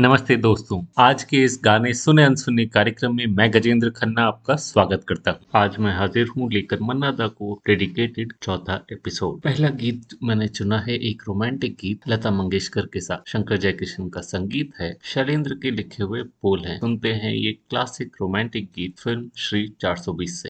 नमस्ते दोस्तों, आज के इस गाने सुने अनसुने कार्यक्रम में मैं गजेंद्र खन्ना आपका स्वागत करता हूँ। आज मैं हाजिर हूँ लेकर मन्ना दा को डेडिकेटेड चौथा एपिसोड पहला गीत मैंने चुना है एक रोमांटिक गीत लता मंगेशकर के साथ। शंकर जयकिशन का संगीत है, शैलेंद्र के लिखे हुए बोल है। सुनते हैं ये क्लासिक रोमांटिक गीत, फ़िल्म श्री 420 से।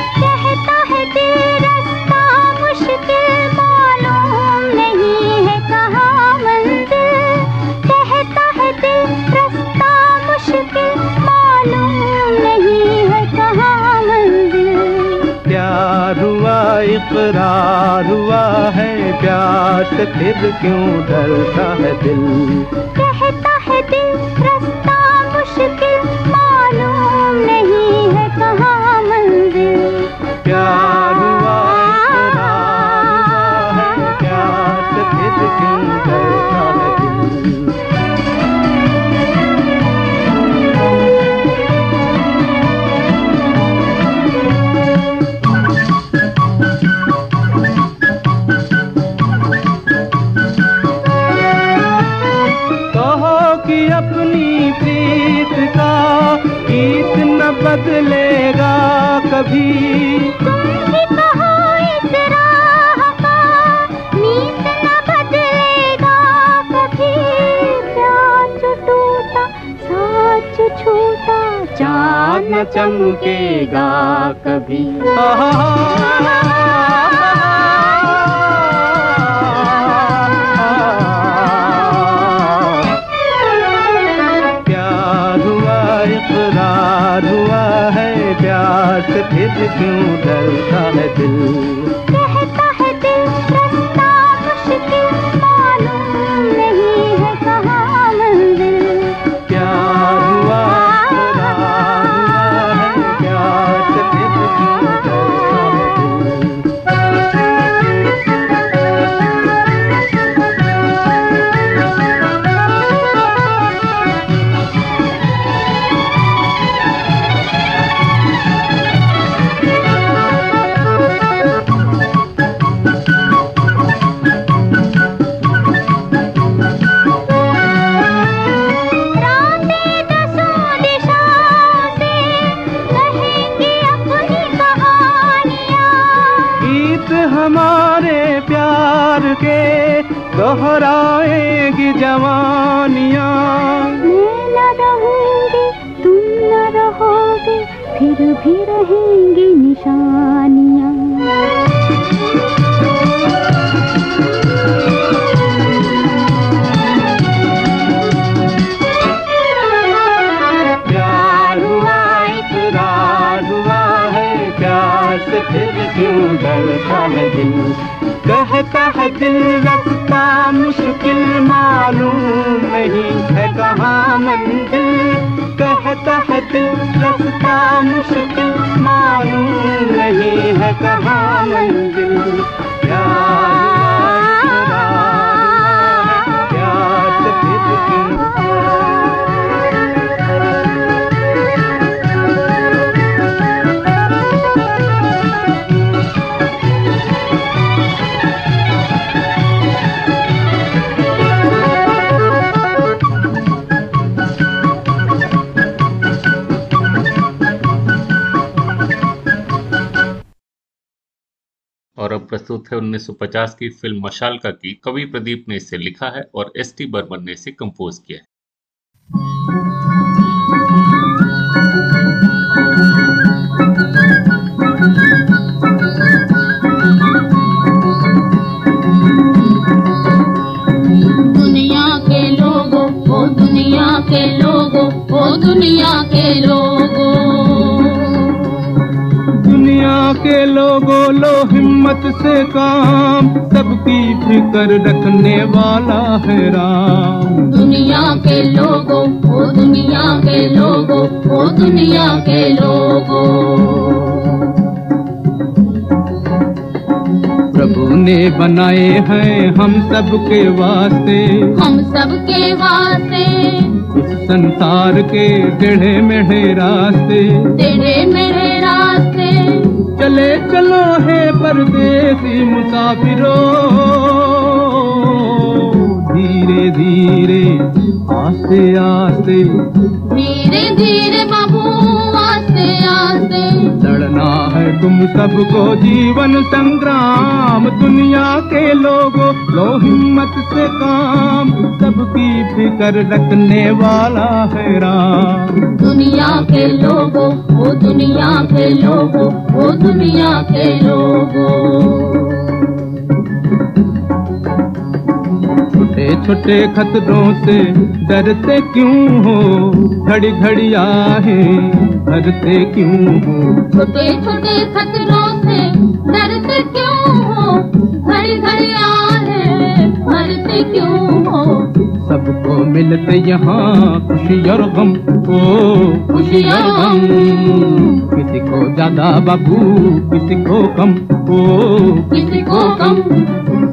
इकरार हुआ है प्यार से फिर क्यों डरता है दिल? कहता है दिल, रास्ता मुश्किल चमकेगा कभी। प्यार हुआ इकरार हुआ है प्यास फिर क्यों डरता है दिल। जवानियाँ। न तुम न रहोगे फिर भी रहेंगे निशानियाँ कहता है दिल रखता मुश्किल मालूम नहीं है कहाँ मंजिल प्रस्तुत है 1950 की फ़िल्म मशाल का, कवि प्रदीप ने इसे लिखा है और एस टी बर्मन ने इसे कंपोज किया है। दुनिया के लोगों, ओ दुनिया के लोगों। दुनिया के लोगों लो हिम्मत से काम सबकी फ़िक्र रखने वाला है राम। दुनिया के लोगों ओ दुनिया के लोगों ओ दुनिया के लोगों। प्रभु ने बनाए हैं हम सबके वास्ते। हम सबके वास्ते। इस संसार के टेढ़े मेढ़े रास्ते। मेरे रास्ते चले चलो है परदेसी मुसाफिरों। धीरे धीरे आस्ते आस्ते धीरे धीरे बाबू आस्ते लड़ना है तुम सबको जीवन संग्राम। दुनिया के लोगों लो हिम्मत से काम। सबकी फ़िक्र रखने वाला है राम। दुनिया के लोगों वो दुनिया के लोगों वो दुनिया के लोगों। छोटे छोटे खतरों से डरते क्यों हो? घड़ी घड़ी आहे भरते क्यों हो? छोटे छोटे खतरों से डरते क्यों हो? घड़ी घड़ी आहे भरते क्यों हो? सबको मिलते यहाँ खुशी और गम ओ खुशी और गम किसी को ज़्यादा बाबू किसी को कम ओ किसी को कम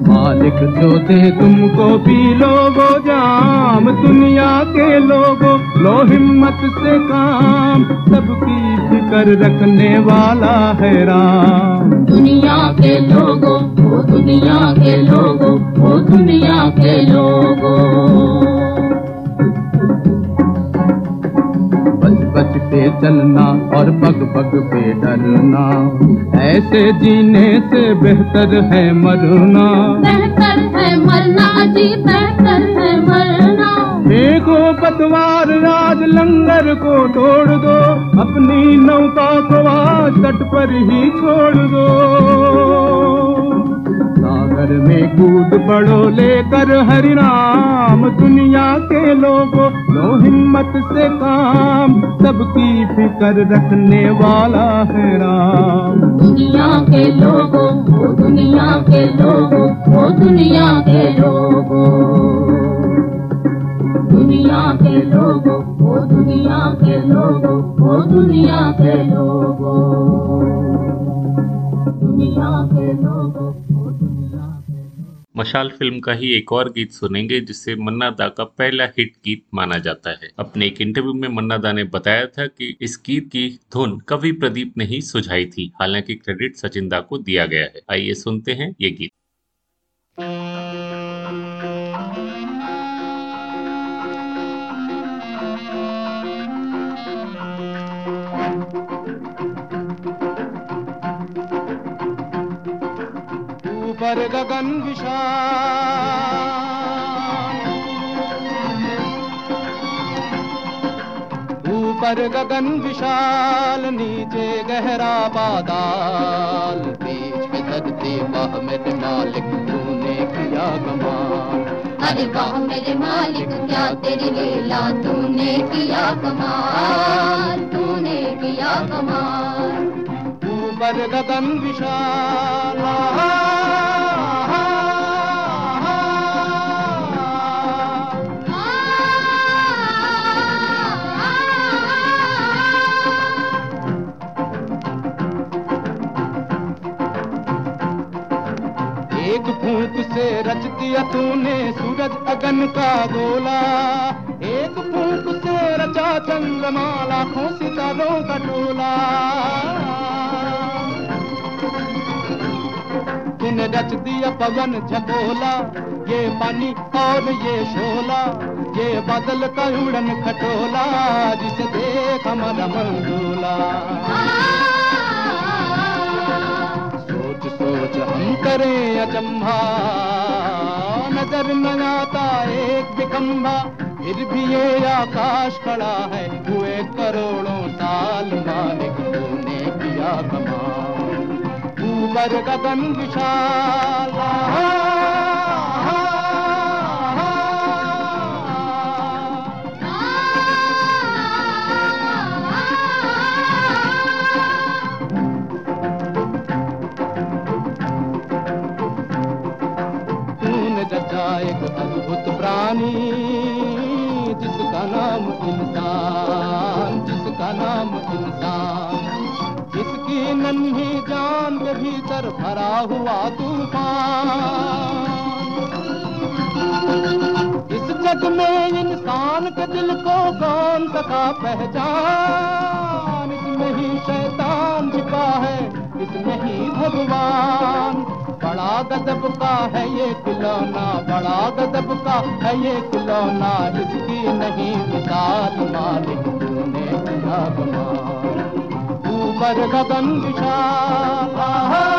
मालिक जो दे तुमको भी लोगो, जाम दुनिया के लोगो, लो हिम्मत से काम सबकी फ़िक्र रखने वाला है राम। दुनिया के लोगो दुनिया के लोगो दुनिया के लोगों। बच बच के चलना और पग पग पे डरना। ऐसे जीने से बेहतर है मरना। बेहतर है मरना जी बेहतर है मरना। देखो पतवार राज लंगर को तोड़ दो। अपनी नौका को आज तट पर ही छोड़ दो। सागर में कूद पड़ो लेकर हरि नाम दुनिया के लोगों लो हिम्मत से काम, सबकी फ़िक्र रखने वाला है राम। दुनिया के लोगों ओ दुनिया के लोगों, वो दुनिया के लोगों। दुनिया के लोगो ओ दुनिया के लोगो ओ दुनिया के लोगो। दुनिया के लोगों मशाल फ़िल्म का ही एक और गीत सुनेंगे, जिसे मन्ना दा का पहला हिट गीत माना जाता है। अपने एक इंटरव्यू में मन्ना दा ने बताया था कि इस गीत की धुन कवि प्रदीप ने ही सुझाई थी। हालाँकि क्रेडिट सचिन दा को दिया गया है। आइए सुनते हैं ये गीत। ऊपर गगन विशाल। ऊपर गगन विशाल नीचे गहरा पाताल बीच में धरती वाह मेरे मालिक तूने किया कमाल। अरे वाह मेरे मालिक क्या तेरी लीला तूने किया कमाल तूने किया कमाल। ऊपर गगन विशाल रच दिया तूने, सूरज अगन का गोला। एक फूंक से रचा चंद्रमा लाखों सितारों का टोला तूने रच दिया पवन झकोला, ये पानी और ये शोला, ये बादल का उड़न खटोला, जिसे देख मन डोला सोच हम करें अचंभा। नज़र न आता एक बिकम्बा फिर भी ये आकाश खड़ा है, हुए करोड़ों साल मालिक तूने किया कमाल। ऊपर गगन विशाल के कौन सका पहचान, इसमें ही शैतान छिपा है, इसमें ही भगवान। बड़ा गजब का है ये खिलौना, बड़ा गजब का है ये खिलौना इसकी नहीं मिसाल मालिक तूने कमाल ऊपर गगन विशाल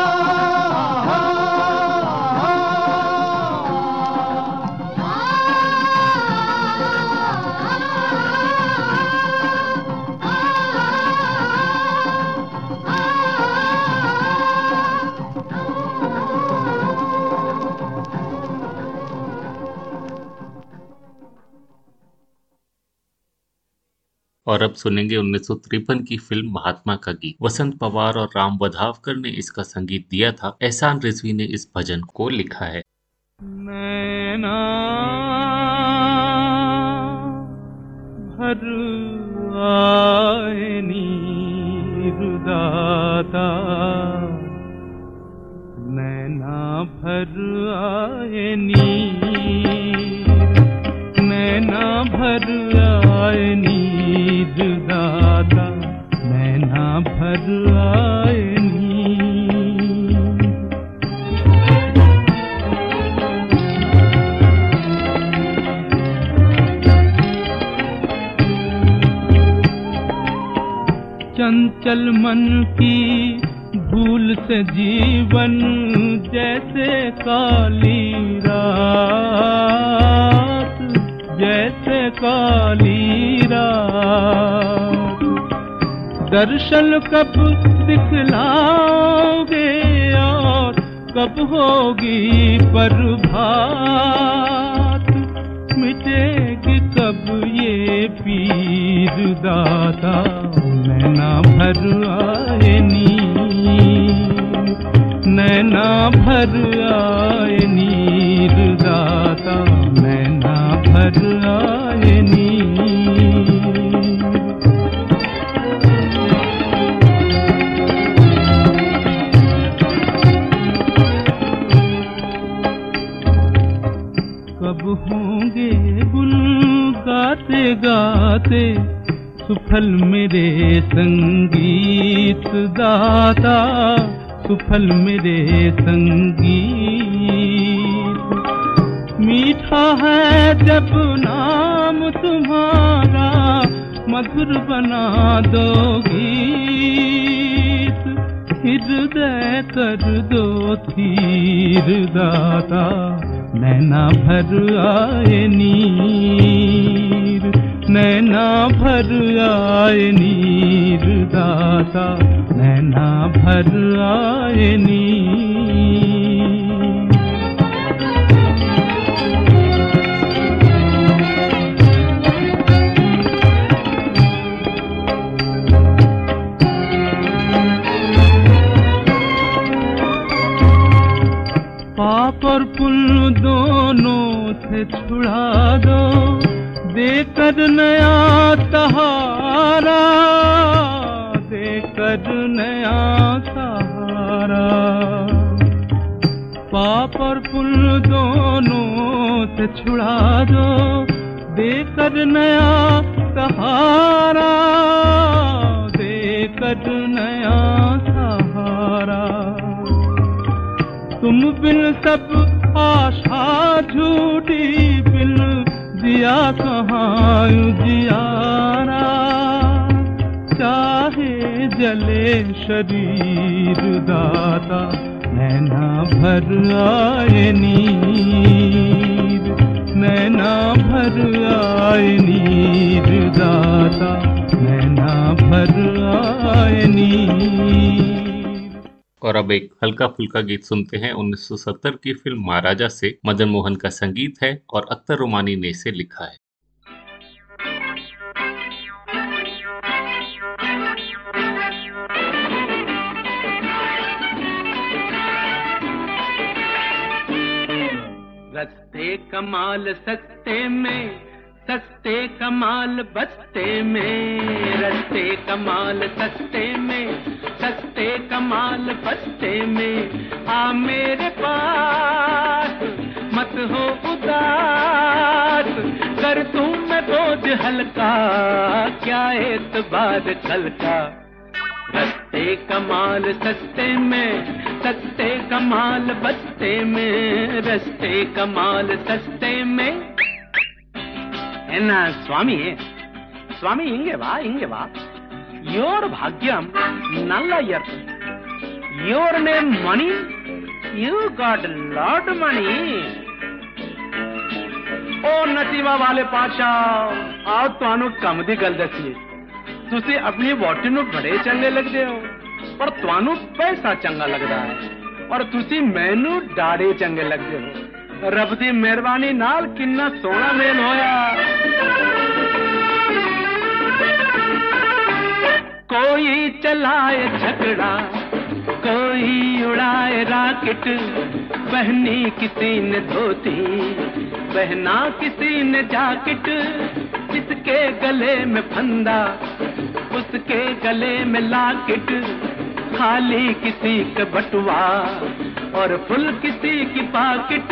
और अब सुनेंगे उन्नीस सौ तिरपन की फ़िल्म महात्मा का गीत। वसंत पवार और राम वधावकर ने इसका संगीत दिया था। एहसान रिजवी ने इस भजन को लिखा है। नीरुदाता नैना, भर आए नीर नैना भर आए नीरुदाता नैना भर आए चंचल मन की भूल से जीवन जैसे काली रात। दर्शन कब दिखलाओगे और कब होगी प्रभात? मिटेगी कब ये पीर दाता? नैना भर आए नीर। नैना भर आए नीर दाता। नैना भर गाते सुफल मेरे संगीत दाता, सुफल मेरे संगीत। मीठा है जब नाम तुम्हारा, मधुर बना दो गीत। हृदय कर दो थीर दाता, नैना भर आए नीर नैना भर आए नीर दाता, नैना भर आए नीर। पाप और पुण्य दोनों से छुड़ा दो देकर नया सहारा, देकर नया सहारा। पाप और पुण्य दोनों से छुड़ा दो, देकर नया सहारा, देकर नया सहारा। तुम बिन सब कहाँ उजियारा, चाहे जले शरीर दाता, नैना भर आए नीर, नैना भर आए नीर दाता, नैना भर आए नीर। और अब एक हल्का फुल्का गीत सुनते हैं। 1970 की फ़िल्म महाराजा से मदन मोहन का संगीत है और अख्तर रोमानी ने इसे लिखा है। रस्ते कमाल सस्ते में, सस्ते कमाल बस्ते में, रस्ते कमाल सस्ते में, सस्ते कमाल बस्ते में। आ मेरे पास मत हो उदास, कर तू मैं बोझ हल्का, क्या एतबार कल का सत्ते कमाल सस्ते में, सत्ते कमाल बस्ते में, रस्ते कमाल सस्ते में। है ना स्वामी स्वामी, इंगे वा इंगे वा। योर भाग्यम नल्ला यर your name money you got lot money ओ नसीबा वाले पाशा आओ तो कम दी गल दसी तुसी अपनी वोटी नु बड़े चंगे लगते हो पर तुहानू पैसा चंगा लगता है, और तुसी मेनू डाड़े चंगे लगते हो रब दी मेहरबानी नाल किन्ना सोना मेल होया। कोई चलाए झगड़ा कोई उड़ाए राकेट। पहनी किसी ने धोती पहना किसी ने जैकेट। जिसके गले में फंदा, उसके गले में लाकेट। खाली किसी का बटुआ और फुल किसी की पाकिट।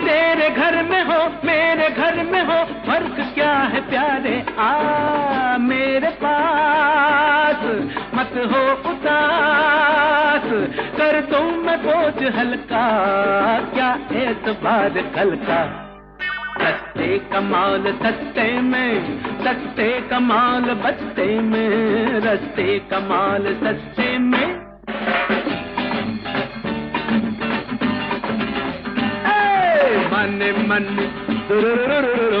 तेरे घर में हो, मेरे घर में हो, फ़र्क क्या है प्यारे? आ मेरे पास। मत हो उदास। कर दो मैं बोझ हल्का। क्या एतबार कल का सस्ते कमाल सस्ते में सस्ते कमाल बस्ते में रस्ते कमाल सस्ते में। money, money, do-do-do-do-do-do,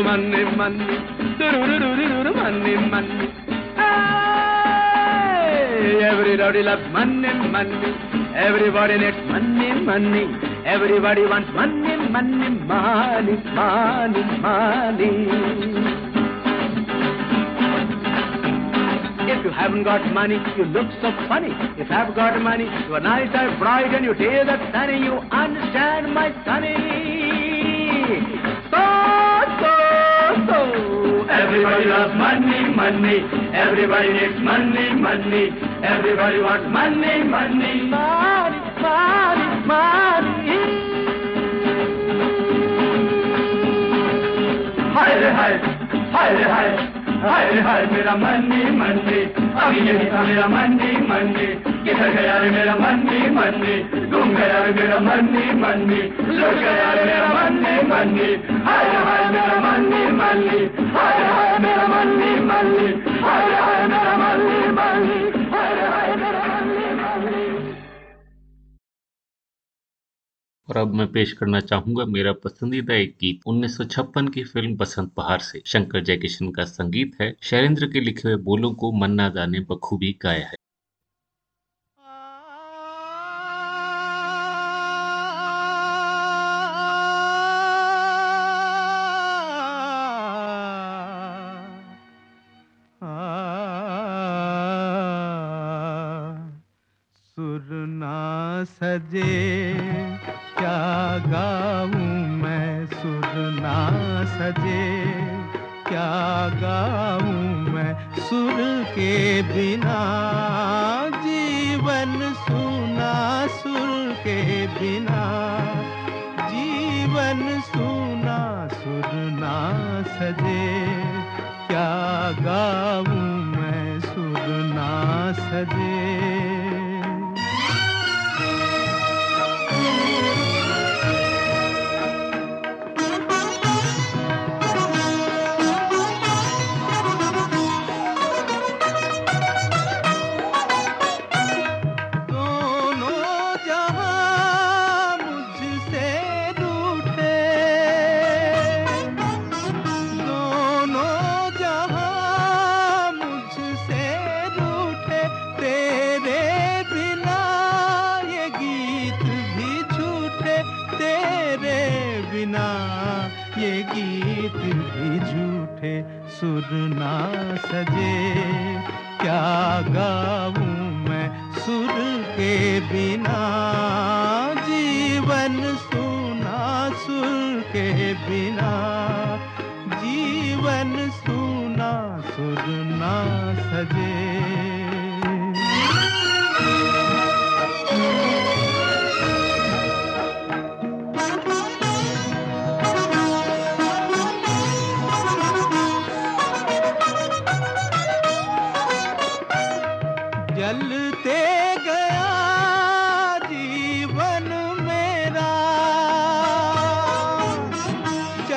money, money, money, everybody loves money, money. Everybody needs money, money. Everybody wants money, money, money, money, money. If you haven't got money, you look so funny. If you have got money, you are nice and bright and you tail that sunny. You understand, my sonny. So, so, so. Everybody loves money, money. Everybody needs money, money. Everybody wants money, money. Money, money, money. Hi, hi, hi, hi. रे हाय हाय मेरा मंदी मंदी अभी यही था मेरा मंदी मंदी किधर गया रे मेरा मंदी मंदी घूम गया रे मेरा मंदी मंदी लुट गया रे मेरा मंदी मंदी हाय रे हाय मेरा मंदी मंदी हाय रे हाय मेरा मंदी मंदी हाय रे हाय मेरा और अब मैं पेश करना चाहूँगा मेरा पसंदीदा एक गीत 1956 की फ़िल्म बसंत बहार से शंकर जयकिशन का संगीत है शैलेंद्र के लिखे हुए बोलों को मन्ना दा ने बखूबी गाया है सजे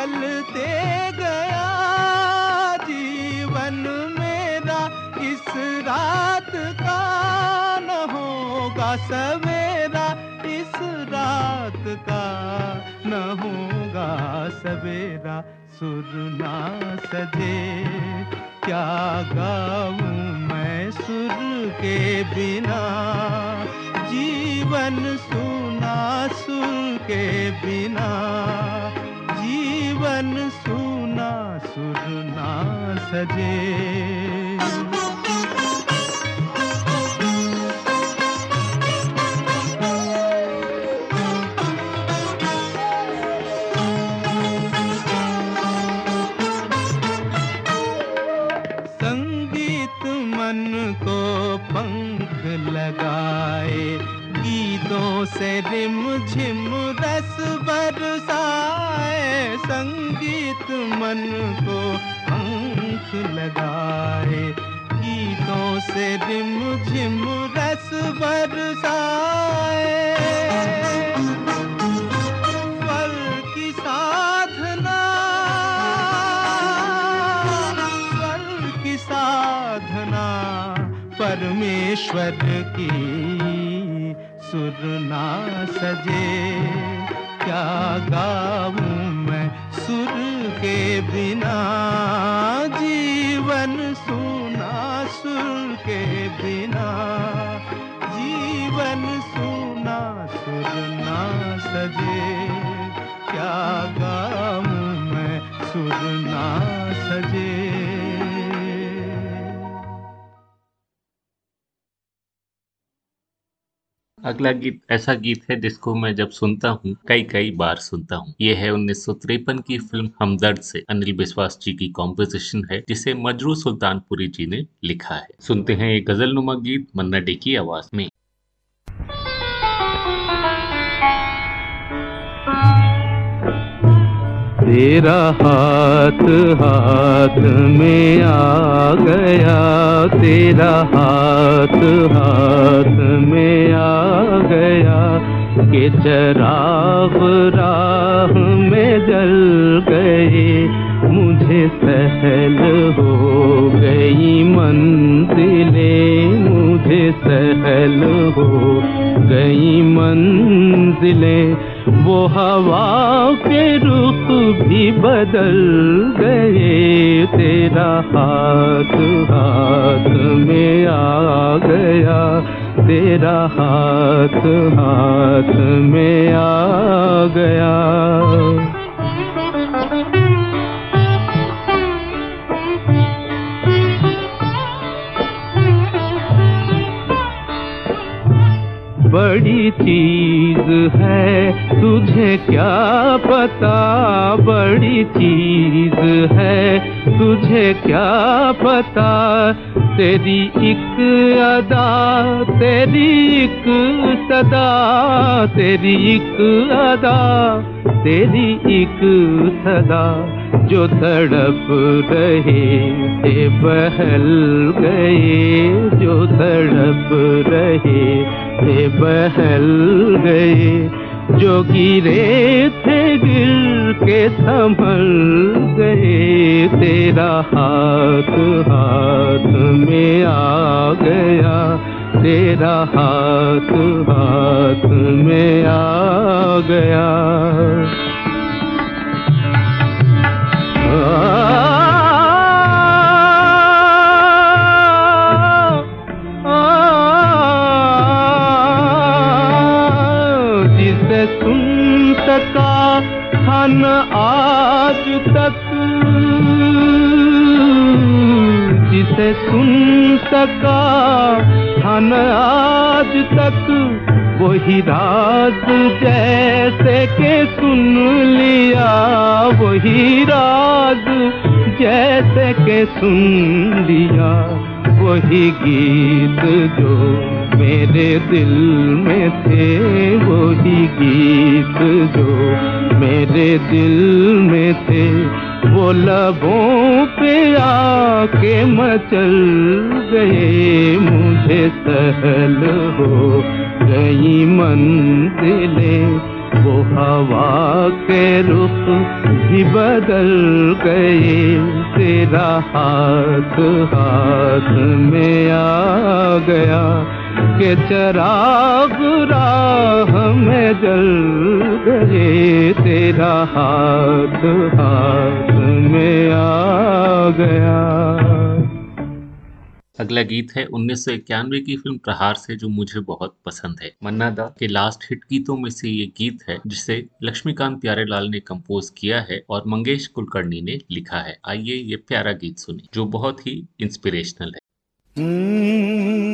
चलते गया जीवन मेरा। इस रात का न होगा सवेरा। इस रात का न होगा सवेरा। सुर ना सजे। क्या गाऊं मैं सुर के बिना? जीवन सुना सुर के बिना। जीवन सुना सुर ना सजे। संगीत मन को पंख लगाए गीतों से रिम मन को पंख लगाए, गीतों से रिम झिम रस बरसाए। स्वर की साधना स्वर की साधना परमेश्वर की। सुर ना सजे, क्या गाऊं मैं सुर के बिना जीवन सुना सुर के बिना, जीवन सुना सुर ना सजे। क्या काम मैं सुर ना सजे? अगला गीत ऐसा गीत है जिसको मैं जब सुनता हूँ कई कई बार सुनता हूँ। ये है उन्नीस सौ तिरपन की फ़िल्म हमदर्द से। अनिल विश्वास जी की कॉम्पोजिशन है, जिसे मजरू सुल्तानपुरी जी ने लिखा है। सुनते हैं ये गज़ल नुमा गीत, मन्ना डे की आवाज़ में। तेरा हाथ हाथ में आ गया। तेरा हाथ हाथ में आ गया के चराग राह में जल गए। मुझे सहल हो गई मंजिलें। मुझे सहल हो गई मंजिलें। वो हवा के रुख भी बदल गए, तेरा हाथ हाथ में आ गया, तेरा हाथ हाथ में आ गया। बड़ी चीज़ है, तुझे क्या पता? बड़ी चीज़ है, तुझे क्या पता? तेरी एक अदा, तेरी एक सदा, तेरी एक अदा, तेरी एक सदा। जो तड़प रहे थे, बहल गए। जो तड़प रहे थे, बहल गए। जो गिरे थे, गिर के संभल गए। तेरा हाथ हाथ में आ गया। तेरा हाथ हाथ में आ गया। जिसे सुन सका था न आज तक। वही राज जैसे के सुन लिया, वही राज जैसे के सुन लिया, वही गीत जो मेरे दिल में थे, वही गीत जो मेरे दिल में थे। वो लबों पे आके मचल गए, मुझे सहल हो गई मंजिलें, वो हवा के रुख भी बदल गए। तेरा हाथ हाथ में आ गया के चराग राह में जल गए। तेरा हाथ हाथ में आ गया। अगला गीत है उन्नीस सौ इक्यानवे की फ़िल्म प्रहार से, जो मुझे बहुत पसंद है। मन्ना दा के लास्ट हिट गीतों में से ये गीत है, जिसे लक्ष्मीकांत प्यारेलाल ने कंपोज किया है और मंगेश कुलकर्णी ने लिखा है। आइए ये प्यारा गीत सुने, जो बहुत ही इंस्पिरेशनल है। हमारी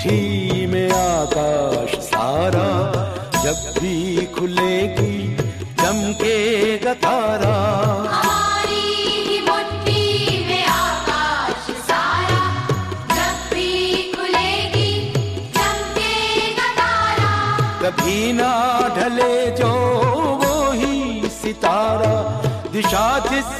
मुट्ठी में आकाश सारा जब भी खुलेगी चमकेगा तारा। हमारी मुट्ठी में आकाश सारा जब भी खुलेगी चमकेगा तारा। कभी ना ढले जो वो ही सितारा दिशा जिससे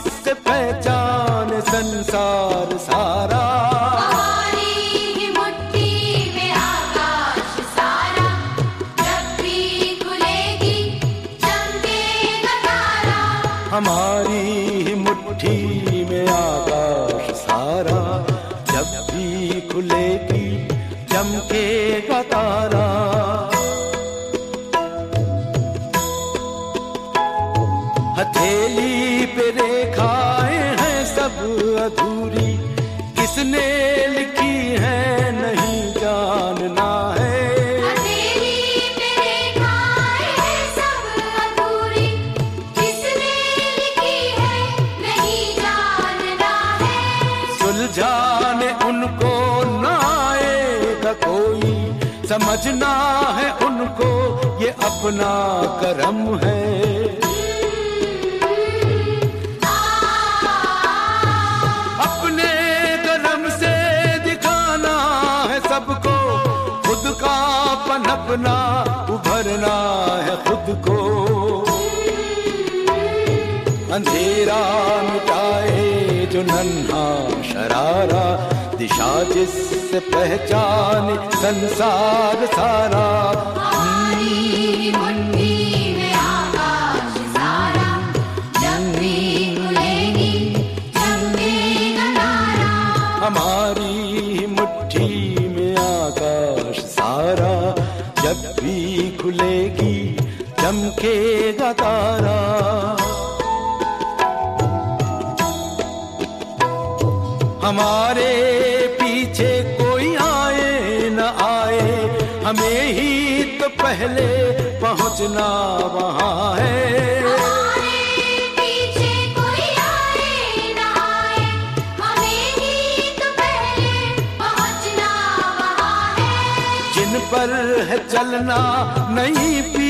हमारी मुट्ठी अपना करम है। अपने करम से दिखाना है सबको, खुद का पनपना, उभरना है खुद को। अंधेरा मिटाए जो नन्हा, शरारा, दिशा जिससे पहचान संसार सारा। चमकेगा तारा। हमारी पीछे कोई आए न आए हमें ही तो पहले पहुँचना वहाँ है। पर है चलना नहीं ना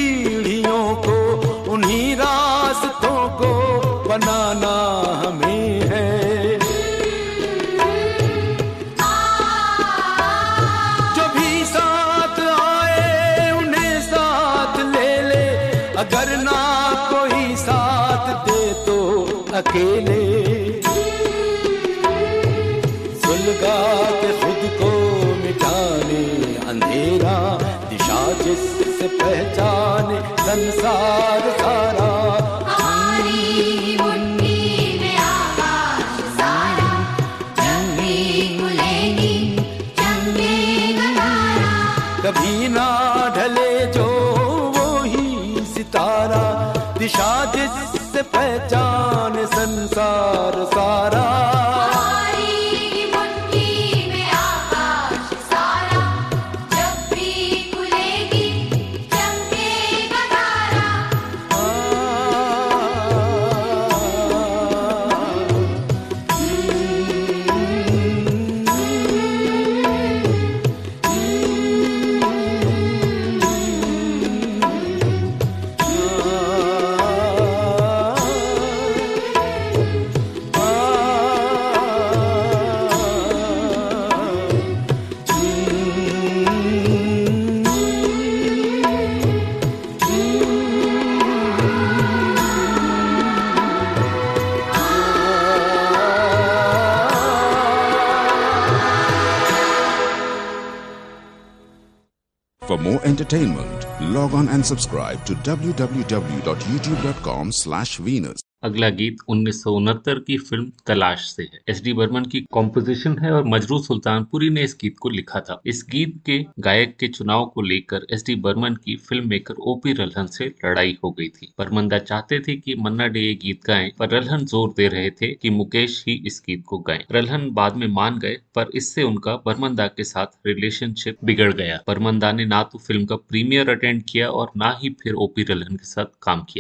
and subscribe to www.youtube.com slash Venus. अगला गीत उन्नीस सौ उनहत्तर की फ़िल्म तलाश से है। एस डी बर्मन की कॉम्पोजिशन है और मजरू सुल्तानपुरी ने इस गीत को लिखा था। इस गीत के गायक के चुनाव को लेकर एस डी बर्मन की फ़िल्म मेकर ओपी रल्हन से लड़ाई हो गई थी। बर्मंदा चाहते थे कि मन्ना डे ये गीत गाएँ, पर रल्हन ज़ोर दे रहे थे कि मुकेश ही इस गीत को गाएँ। रल्हन बाद में मान गए, पर इससे उनका बर्मंदा के साथ रिलेशनशिप बिगड़ गया। बर्मंदा ने ना तो फ़िल्म का प्रीमियर अटेंड किया और ना ही फिर ओपी रल्हन के साथ काम किया।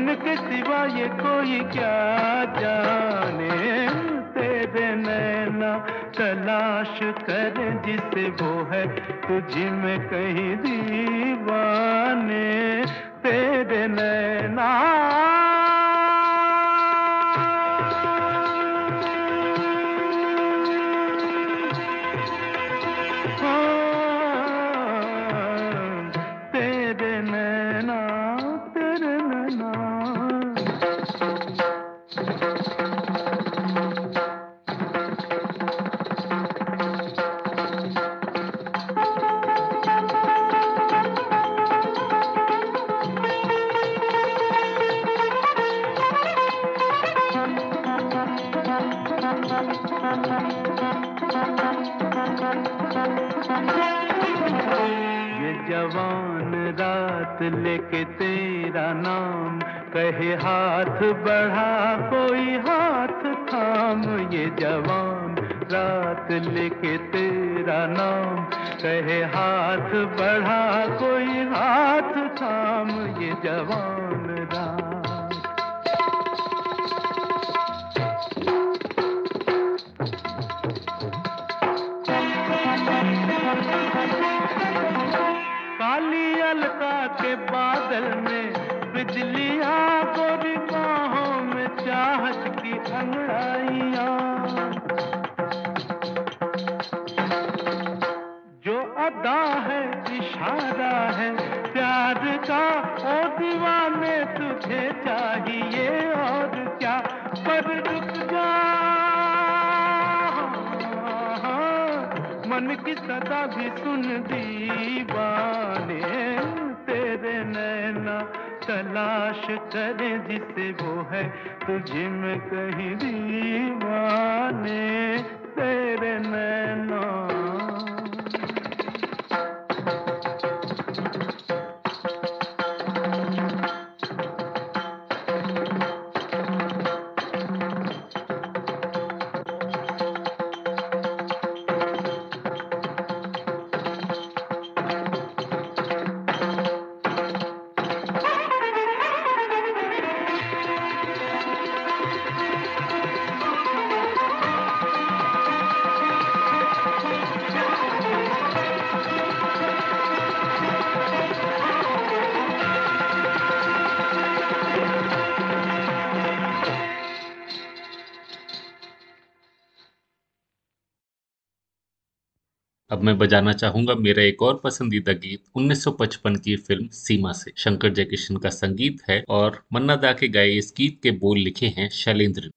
मन के सिवा ये कोई क्या जाने? तेरे नैना, तलाश कर जिसे वो है, तुझ में कहीं दीवाने। तेरे नैना कहे हाथ बढ़ा, कोई हाथ थाम, ये जवान रात लेके तेरा नाम। कहे हाथ बढ़ा, कोई हाथ थाम, ये जवान तुझ अब मैं बजाना चाहूँगा मेरा एक और पसंदीदा गीत 1955 की फ़िल्म सीमा से। शंकर जयकिशन का संगीत है और मन्ना दा के गाए इस गीत के बोल लिखे हैं शैलेंद्र।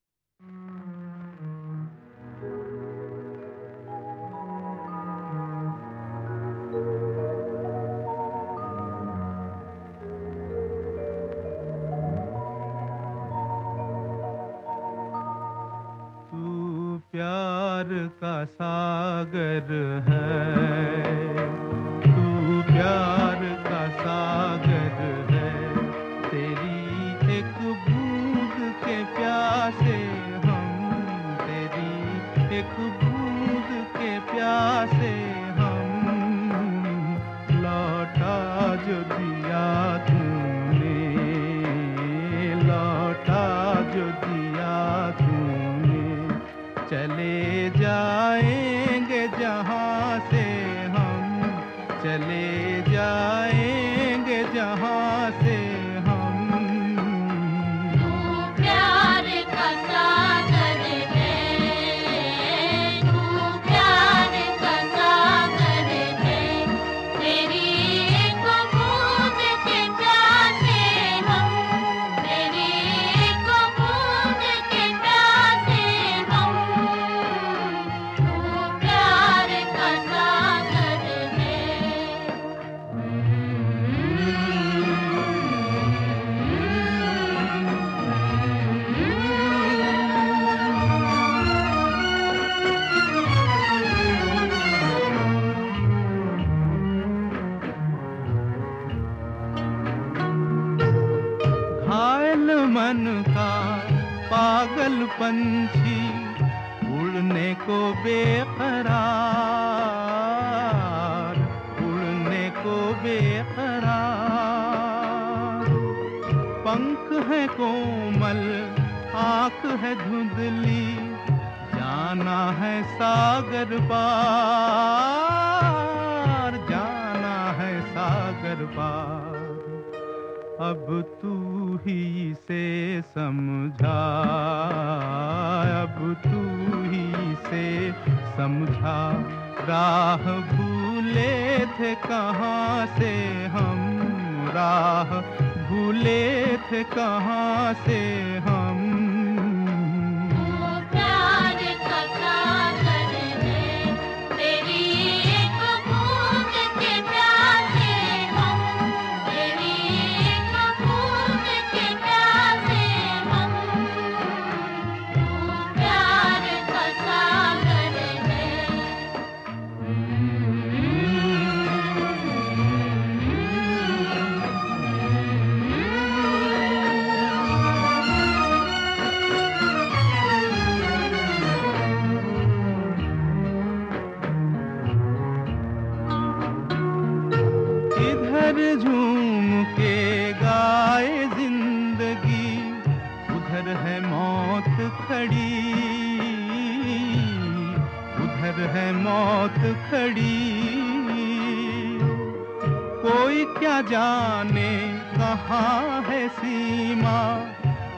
क्या जाने, कहाँ है सीमा?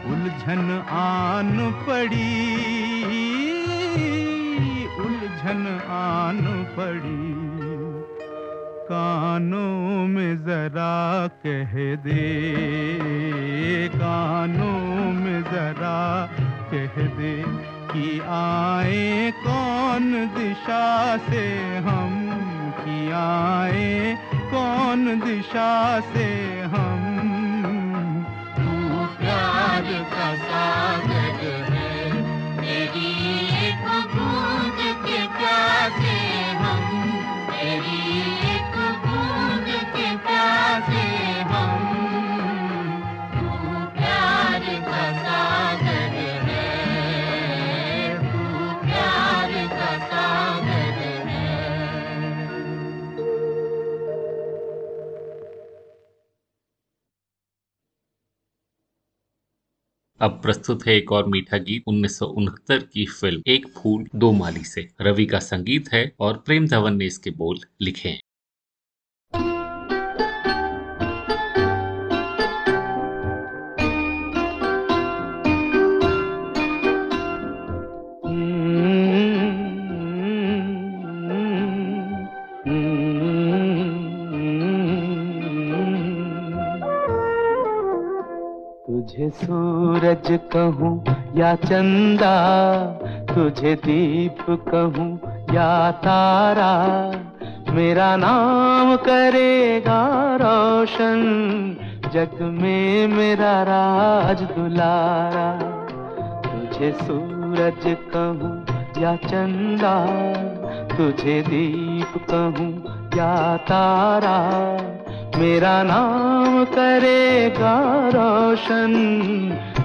उलझन आन पड़ी, उलझन आन पड़ी। कानों में जरा कह दे, कानों में जरा कह दे कि आए कौन दिशा से हम? आए कौन दिशा से हम? प्यार का सागर है तेरी एक बूंद अब प्रस्तुत है एक और मीठा गीत, उन्नीस सौ उनहत्तर की फ़िल्म, एक फूल, दो माली से। रवि का संगीत है और प्रेम धवन ने इसके बोल लिखे हैं। सूरज कहूँ या चंदा, तुझे दीप कहूँ या तारा, मेरा नाम करेगा रोशन, जग में मेरा राज दुलारा। तुझे सूरज कहूँ या चंदा, तुझे दीप कहूँ या तारा, मेरा नाम करेगा रोशन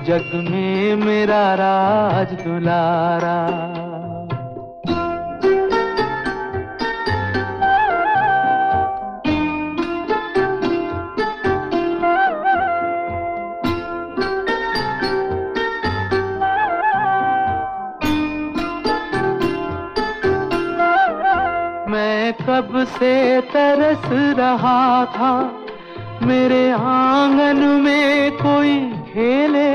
जग में मेरा राज दुलारा। कब से तरस रहा था, मेरे आँगन में कोई खेले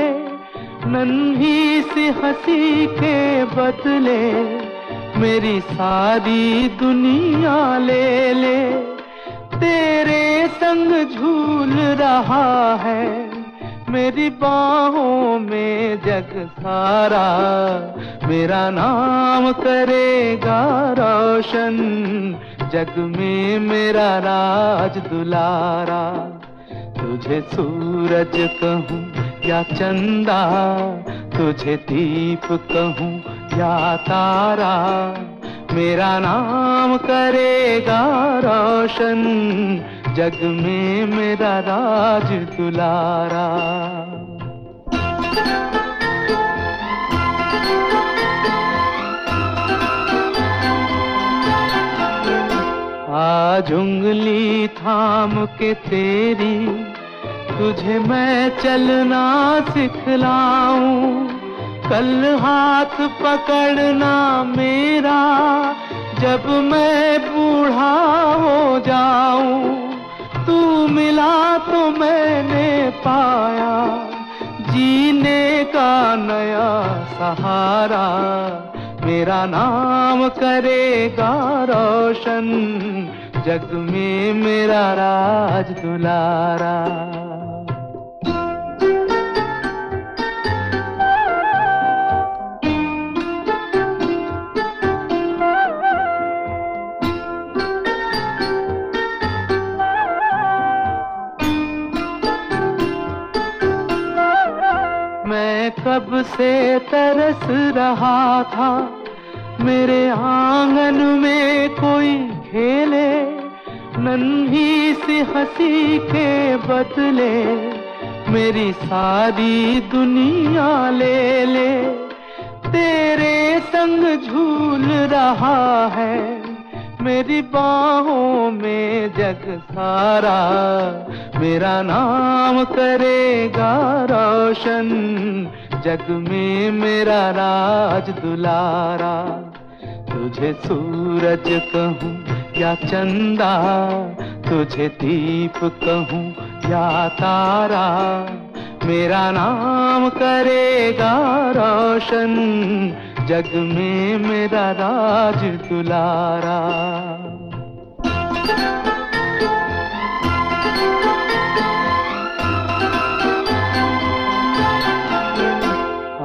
नन्ही सी हँसी के बदले मेरी सारी दुनिया ले ले। तेरे संग झूल रहा है, मेरी बाहों में जग सारा। मेरा नाम करेगा रोशन, जग में मेरा राज दुलारा। तुझे सूरज कहूँ या चंदा, तुझे दीप कहूँ या तारा, मेरा नाम करेगा रोशन, जग में मेरा राज दुलारा। आज उंगली थाम के तेरी तुझे मैं चलना सिखलाऊं। कल हाथ पकड़ना मेरा, जब मैं बूढ़ा हो जाऊँ। तू मिला तो मैंने पाया, जीने का नया सहारा। मेरा नाम करेगा रोशन, जग में मेरा राज दुलारा। कब से तरस रहा था। मेरे आँगन में कोई खेले, नन्ही सी हँसी के बदले मेरी सारी दुनिया ले ले। तेरे संग झूल रहा है, मेरी बाहों में जग सारा। मेरा नाम करेगा रोशन जग में मेरा राज दुलारा, तुझे सूरज कहूँ या चंदा, तुझे दीप कहूँ या तारा, मेरा नाम करेगा रोशन, जग में मेरा राज दुलारा।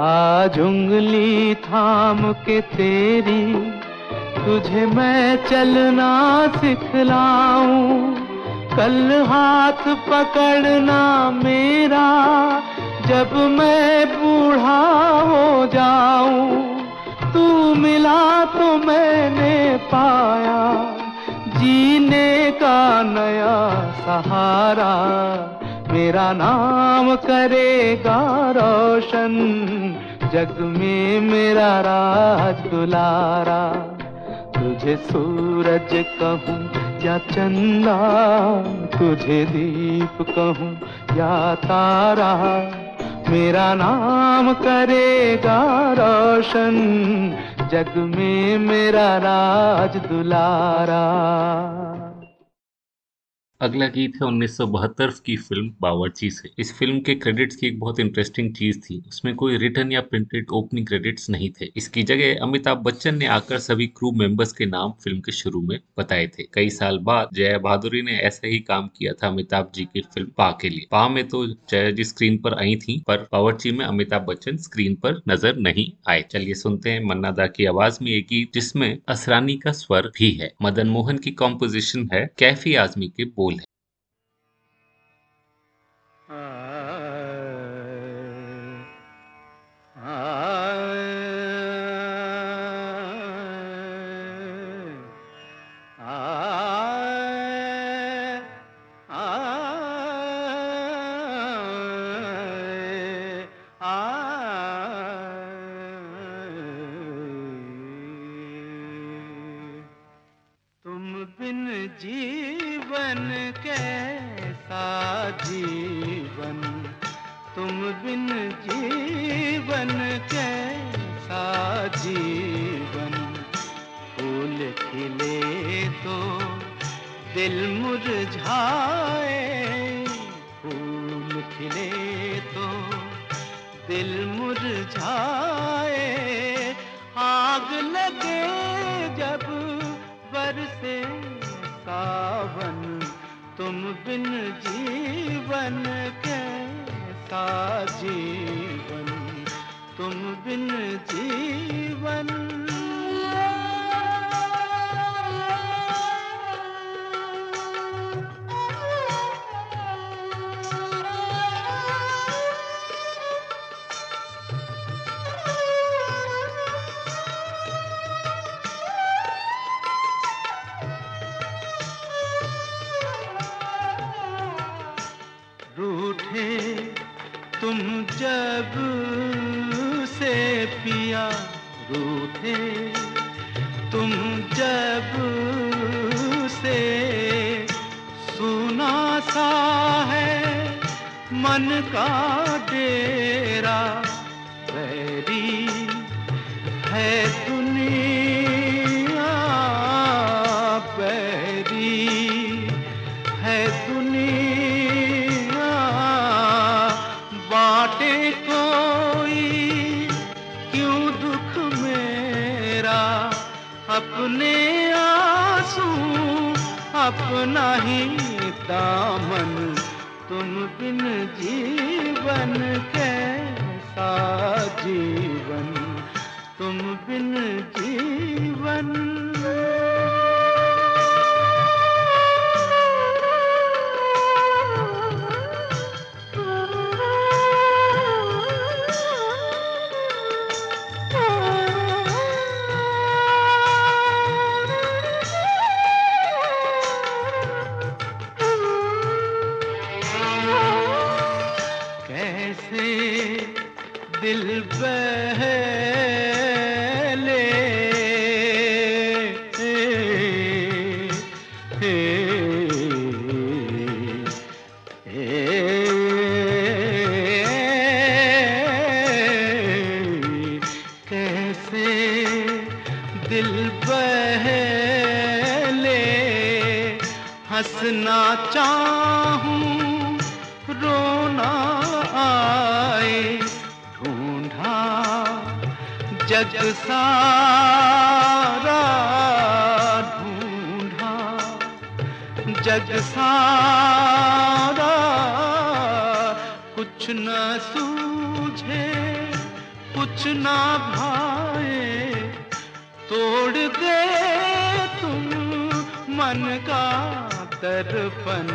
आज उंगली थाम के तेरी, तुझे मैं चलना सिखलाऊं। कल हाथ पकड़ना मेरा, जब मैं बूढ़ा हो जाऊँ। तू मिला तो मैंने पाया, जीने का नया सहारा। मेरा नाम करेगा रोशन। जग में मेरा राज दुलारा। तुझे सूरज कहूँ या चंदा, तुझे दीप कहूँ या तारा। मेरा नाम करेगा रोशन। जग में मेरा राज दुलारा। अगला गीत है 1972 की फ़िल्म बावर्ची से। इस फ़िल्म के क्रेडिट्स की एक बहुत इंटरेस्टिंग चीज़ थी। उसमें कोई रिटर्न या प्रिंटेड ओपनिंग क्रेडिट्स नहीं थे। इसकी जगह अमिताभ बच्चन ने आकर सभी क्रू मेंबर्स के नाम फ़िल्म के शुरू में बताए थे। कई साल बाद जया बहादुरी ने ऐसा ही काम किया था अमिताभ जी की फ़िल्म पा के लिए। पा में तो जया जी स्क्रीन पर आई थी, पर बावर्ची में अमिताभ बच्चन स्क्रीन पर नज़र नहीं आए। चलिए सुनते हैं मन्ना दा की आवाज़ में एक गीत जिसमें असरानी का स्वर भी है। मदन मोहन की कॉम्पोजिशन है, कैफी आजमी के बोल Uh, मन का डेरा, बैरी है दुनिया, बैरी है दुनिया। बाटे कोई, क्यों दुख मेरा? अपने आँसू अपना ही दामन सूझे, कुछ ना भाए, तोड़ दे तुम मन का दर्पण।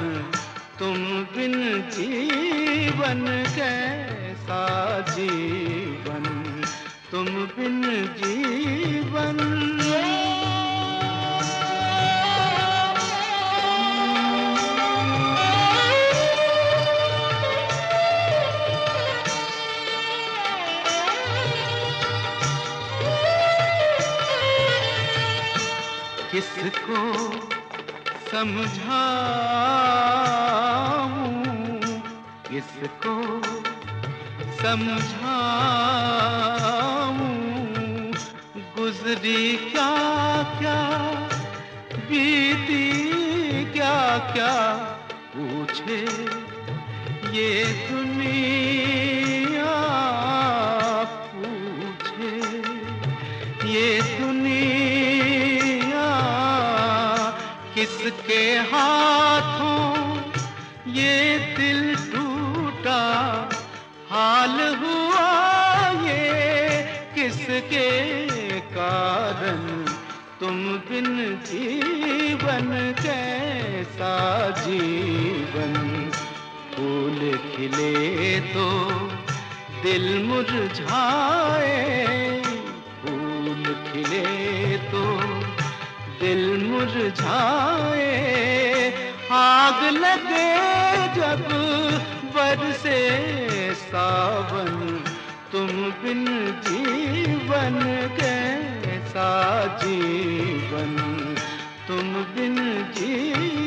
तुम बिन जीवन कैसा जीवन? तुम बिन जीवन समझाऊं किसको समझाऊं गुजरी क्या क्या बीती क्या क्या पूछे हाथों ये दिल टूटा। हाल हुआ ये किसके कारण? तुम बिन जीवन कैसा जीवन। फूल खिले तो दिल मुरझाए। मुरझाए आग लगे जब बरसे सावन तुम बिन जीवन कैसा जीवन? तुम बिन जीवन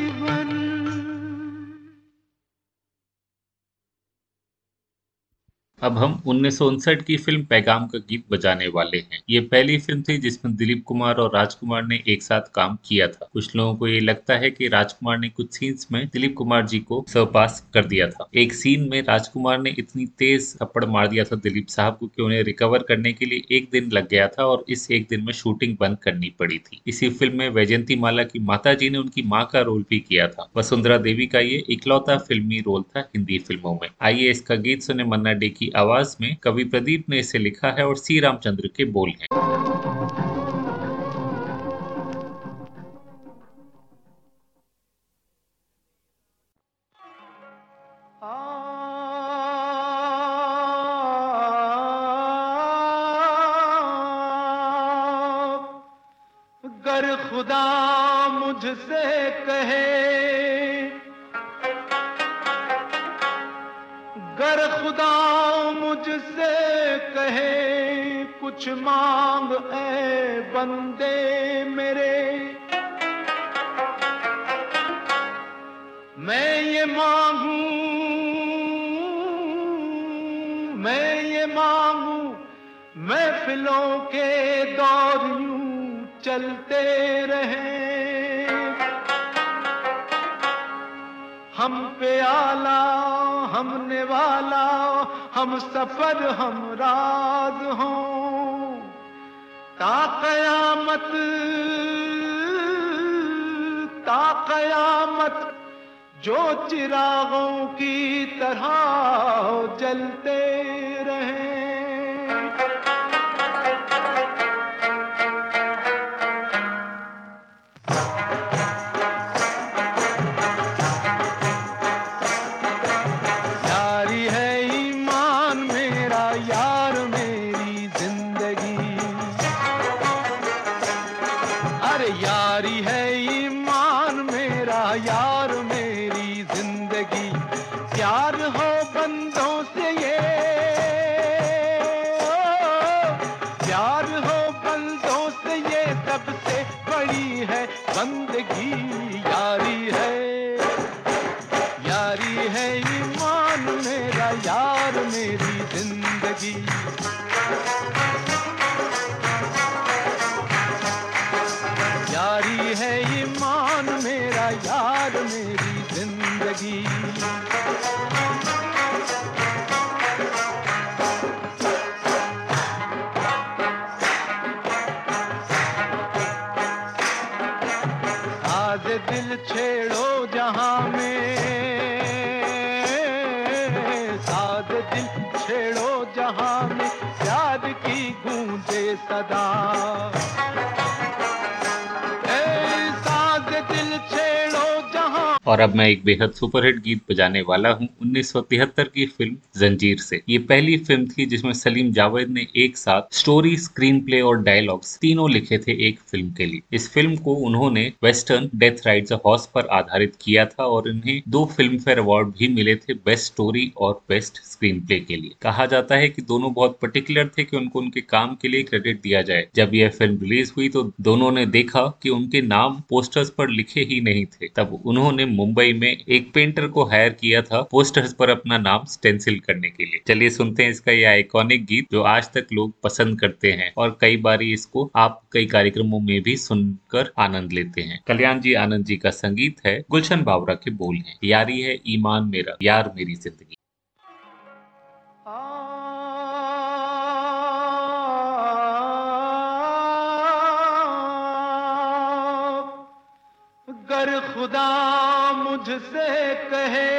अब हम उन्नीस सौ उनसठ की फ़िल्म पैगाम का गीत बजाने वाले हैं। ये पहली फ़िल्म थी जिसमें दिलीप कुमार और राजकुमार ने एक साथ काम किया था। कुछ लोगों को ये लगता है कि राजकुमार ने कुछ सीन्स में दिलीप कुमार जी को सरपास कर दिया था। एक सीन में राजकुमार ने इतनी तेज थप्पड़ मार दिया था दिलीप साहब को कि उन्हें रिकवर करने के लिए एक दिन लग गया था और इस एक दिन में शूटिंग बंद करनी पड़ी थी। इसी फ़िल्म में वैजंती माला की माता जी ने उनकी माँ का रोल भी किया था। वसुंधरा देवी का ये इकलौता फिल्मी रोल था हिंदी फ़िल्मों में। आइए इसका गीत सुने मन्ना डे की आवाज़ में कवि प्रदीप ने इसे लिखा है और सी रामचंद्र के बोल हैं। है ईमान मेरा, यार मेरी ज़िंदगी। आज दिल छेड़ो जहाँ में। साज दिल छेड़ो जहाँ में, प्यार की गूंजे सदा। और अब मैं एक बेहद सुपरहिट गीत बजाने वाला हूँ। 1973 की फ़िल्म जंजीर से। ये पहली फ़िल्म थी जिसमें सलीम जावेद ने एक साथ स्टोरी स्क्रीन प्ले और डायलॉग्स तीनों लिखे थे एक फ़िल्म के लिए। इस फ़िल्म को उन्होंने वेस्टर्न डेथ राइड्स हॉर्स पर आधारित किया था और उन्हें दो फ़िल्म फेयर अवार्ड भी मिले थे बेस्ट स्टोरी और बेस्ट स्क्रीन प्ले के लिए। कहा जाता है कि दोनों बहुत पर्टिकुलर थे कि उनको उनके काम के लिए क्रेडिट दिया जाए। जब यह फ़िल्म रिलीज़ हुई तो दोनों ने देखा कि उनके नाम पोस्टर्स पर लिखे ही नहीं थे। तब उन्होंने मुंबई में एक पेंटर को हायर किया था पोस्टर्स पर अपना नाम स्टेंसिल करने के लिए। चलिए सुनते हैं इसका यह आइकॉनिक गीत जो आज तक लोग पसंद करते हैं और कई बार इसको आप कई कार्यक्रमों में भी सुनकर आनंद लेते हैं। कल्याण जी, आनंद जी का संगीत है, गुलशन बावरा के बोल है। यारी है ईमान मेरा, यार मेरी ज़िंदगी। गर खुदा मुझसे कहे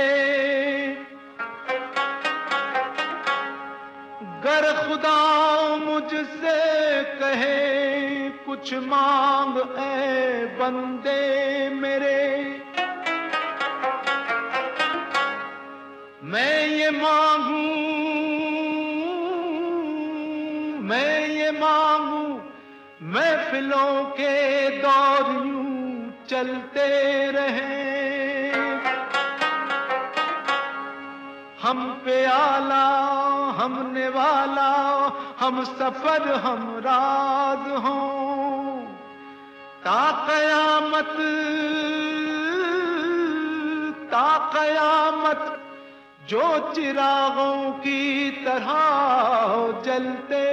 गर खुदा मुझसे कहे, कुछ मांग ए बंदे मेरे। मैं ये मांगू, मैं ये मांगू, महफिलों के दौर यूँ चलते रहे। हम पे आला हमने वाला हम सफ़र, हम राज हों। ता कयामत जो चिरागों की तरह जलते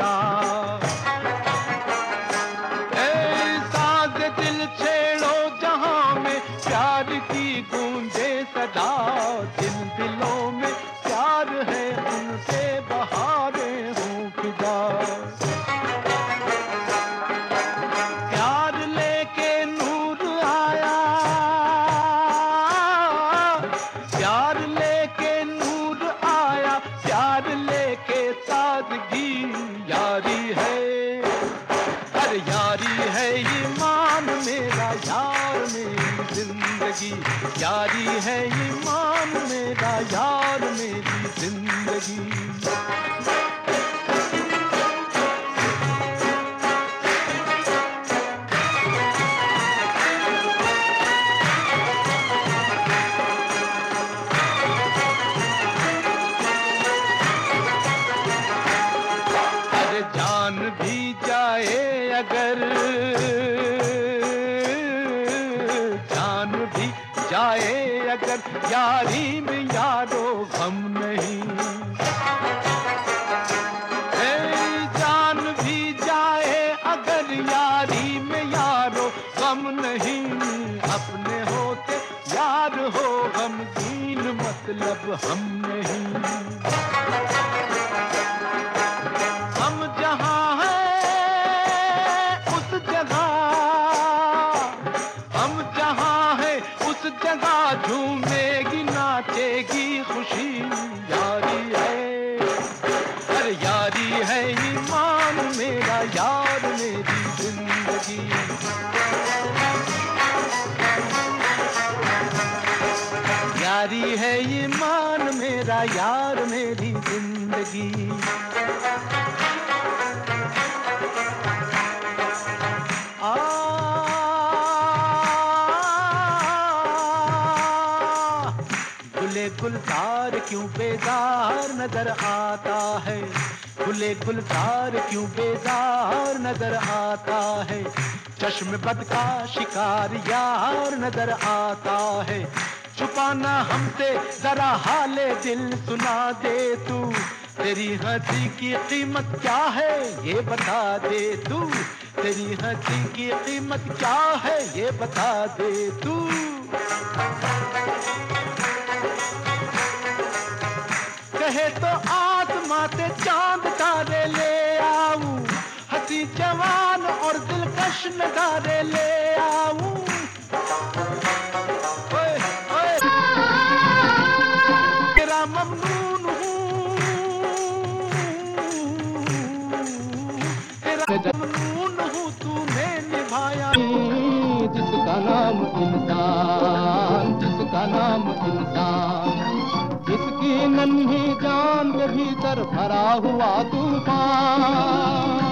गूंजे यारी है ईमान मेरा यार मेरी ज़िंदगी। यारी है ईमान मेरा यार मेरी ज़िंदगी। अगर आता है। गुले गुलजार क्यों बेजार नज़र आता है? चश्म बद का शिकार यार नज़र आता है। छुपाना हमसे जरा हाले दिल सुना दे तू। तेरी हँसी की कीमत क्या है ये बता दे तू। तेरी हँसी की कीमत क्या है ये बता दे तू। कहे तो आत्मा से चाँद तारे ले आऊँ। हसी जवान और दिलकश नजारे ले आऊँ। तेरा ममनून हूँ। ममनून हूँ, तूने जिसका नाम इंसान, जिसका नाम इंसान, जिसकी नन्ही भीतर भरा हुआ तूफ़ान।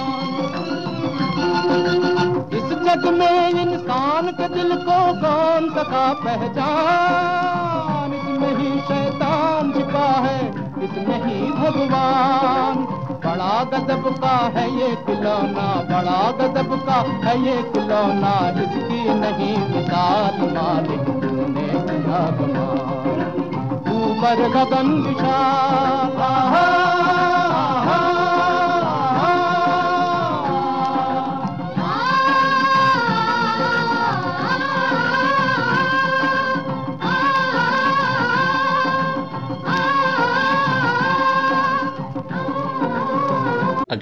इस जग में इंसान के दिल को कौन सका पहचान। इसमें ही शैतान छिपा है, इसमें ही भगवान। बड़ा गजब का है ये खिलौना, बड़ा गजब का है ये खिलौना। इसकी नहीं मिसाल मालिक, तूने कमाल बरगं खां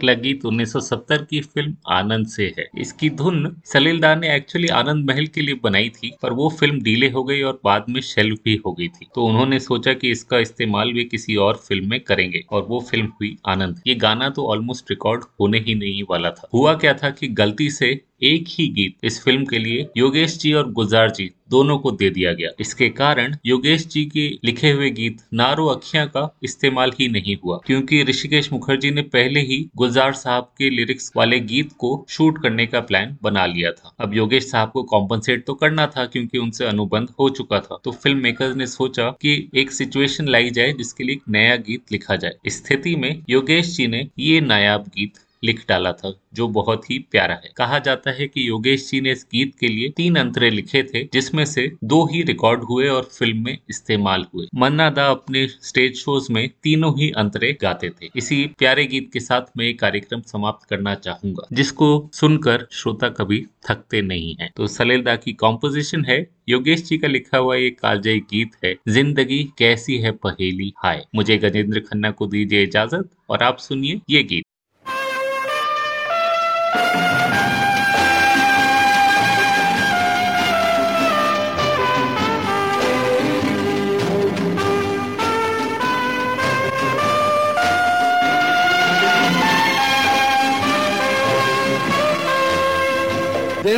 अगला गीत 1970 की फ़िल्म आनंद से है। इसकी धुन सलीलदार ने एक्चुअली आनंद महल के लिए बनाई थी, पर वो फ़िल्म डिले हो गई और बाद में शेल्फ भी हो गई थी। तो उन्होंने सोचा कि इसका इस्तेमाल भी किसी और फ़िल्म में करेंगे, और वो फ़िल्म हुई आनंद। ये गाना तो ऑलमोस्ट रिकॉर्ड होने ही नहीं वाला था। हुआ क्या था कि गलती से एक ही गीत इस फ़िल्म के लिए योगेश जी और गुलजार जी दोनों को दे दिया गया। इसके कारण योगेश जी के लिखे हुए गीत नारो अखियाँ का इस्तेमाल ही नहीं हुआ, क्योंकि ऋषिकेश मुखर्जी ने पहले ही गुलजार साहब के लिरिक्स वाले गीत को शूट करने का प्लान बना लिया था। अब योगेश साहब को कॉम्पनसेट तो करना था, क्योंकि उनसे अनुबंध हो चुका था। तो फ़िल्म मेकर ने सोचा कि एक सिचुएशन लाई जाए जिसके लिए नया गीत लिखा जाए। स्थिति में योगेश जी ने ये नायाब गीत लिख डाला था, जो बहुत ही प्यारा है। कहा जाता है कि योगेश जी ने इस गीत के लिए तीन अंतरे लिखे थे, जिसमें से दो ही रिकॉर्ड हुए और फ़िल्म में इस्तेमाल हुए। मन्ना दा अपने स्टेज शोज़ में तीनों ही अंतरे गाते थे। इसी प्यारे गीत के साथ मैं कार्यक्रम समाप्त करना चाहूँगा, जिसको सुनकर श्रोता कभी थकते नहीं है। तो सलेलदा की कॉम्पोजिशन है, योगेश जी का लिखा हुआ ये कालजयी गीत है, ज़िंदगी कैसी है पहेली, हाय। मुझे गजेंद्र खन्ना को दीजिए इजाज़त और आप सुनिए ये गीत।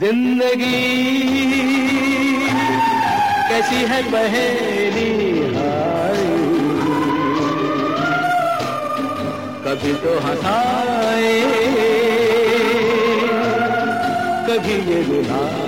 ज़िंदगी। कैसी है बहेली कभी तो हंसाए कभी ये रुलाए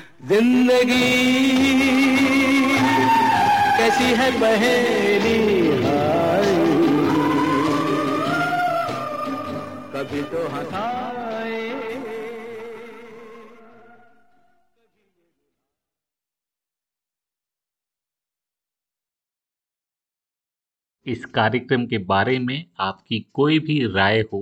ज़िंदगी। कैसी है हाय कभी तो हंसाए। इस कार्यक्रम के बारे में आपकी कोई भी राय हो